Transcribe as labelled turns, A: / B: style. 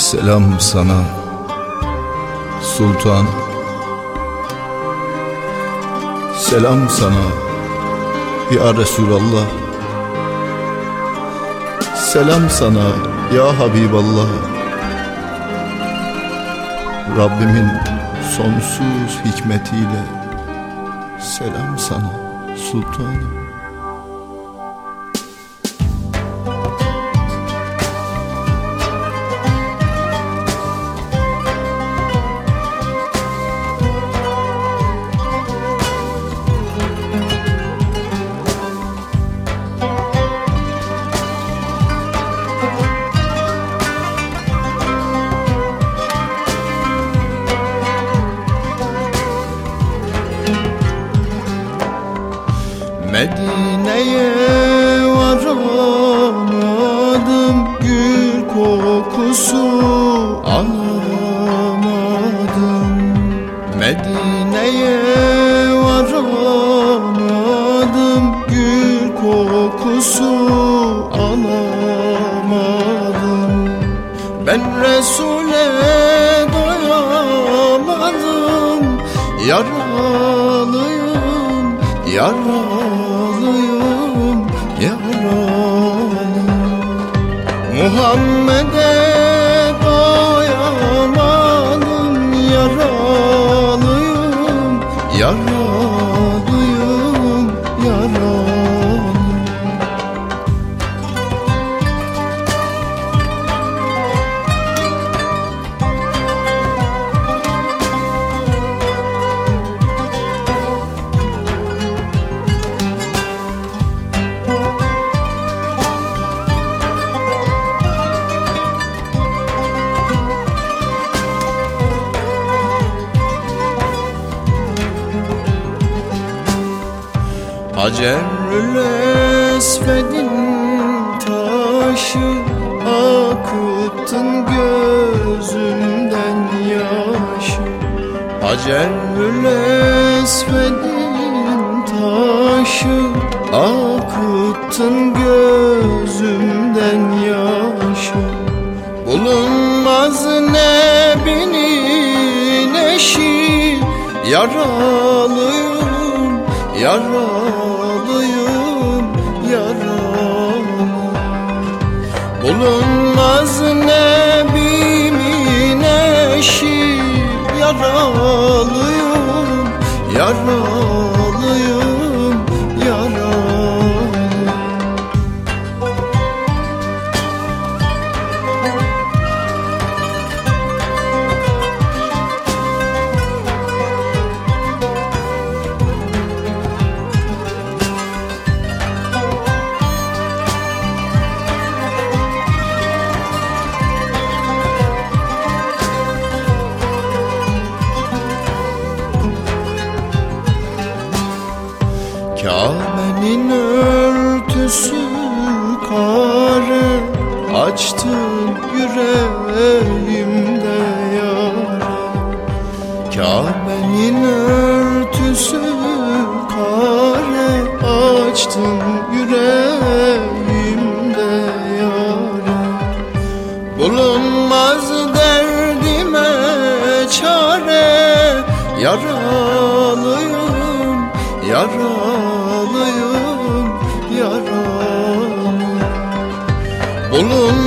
A: Selam sana Sultan. Selam sana Ya Resulallah. Selam sana ya Habiballah. Rabbimin sonsuz hikmetiyle Selam sana sultanım Medine'ye varamadım Gül kokusu alamadım. Medine'ye varamadım Gül kokusu alamadım. Ben Resul'e doyamadım Yaralıyım, yaralıyım Muhammed'e doyamadım Yaralıyım, yaralıyım, Hacerül Esved'in taşı Akıttın gözümden yaşı. Hacerül Esved'in taşı Akıttın gözümden yaşı. Bulunmaz nebinin eşi Yaralıyım, yaralıyım, Bulunmaz nebimin eşi Yaralıyım, yaralıyım, kare Açtın yüreğimde yara Kabe'nin örtüsü kare Açtın yüreğimde yara Bulunmaz derdime çare Yaralıyım, yaralıyım, yaralıyım Bulunmaz